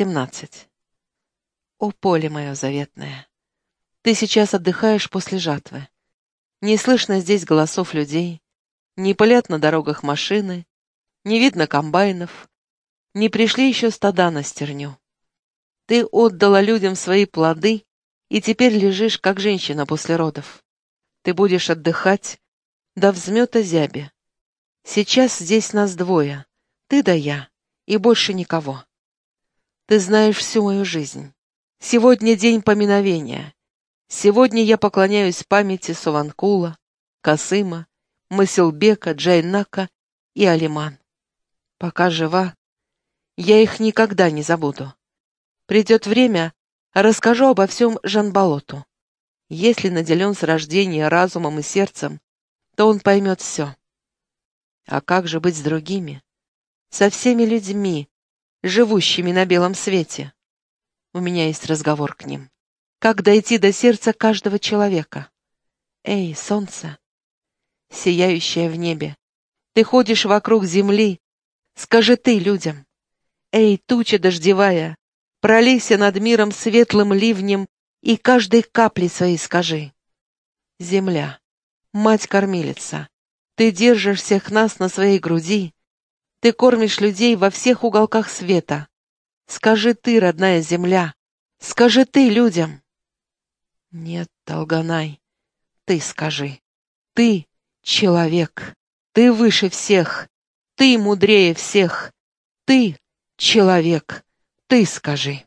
18. О, поле мое заветное! Ты сейчас отдыхаешь после жатвы. Не слышно здесь голосов людей, не пылят на дорогах машины, не видно комбайнов, не пришли еще стада на стерню. Ты отдала людям свои плоды и теперь лежишь, как женщина после родов. Ты будешь отдыхать до взмета зяби. Сейчас здесь нас двое, ты да я, и больше никого. Ты знаешь всю мою жизнь. Сегодня день поминовения. Сегодня я поклоняюсь памяти Суванкула, Касыма, Масилбека, Джайнака и Алиман. Пока жива, я их никогда не забуду. Придет время, расскажу обо всем Жанболоту. Если наделен с рождения разумом и сердцем, то он поймет все. А как же быть с другими? Со всеми людьми, живущими на белом свете. У меня есть разговор к ним. Как дойти до сердца каждого человека? Эй, солнце, сияющее в небе, ты ходишь вокруг земли, скажи ты людям. Эй, туча дождевая, пролейся над миром светлым ливнем и каждой капли своей скажи. Земля, мать-кормилица, ты держишь всех нас на своей груди, ты кормишь людей во всех уголках света. Скажи ты, родная земля, скажи ты людям. Нет, Толганай, ты скажи. Ты человек, ты выше всех, ты мудрее всех, ты человек, ты скажи.